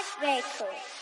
That's very cool.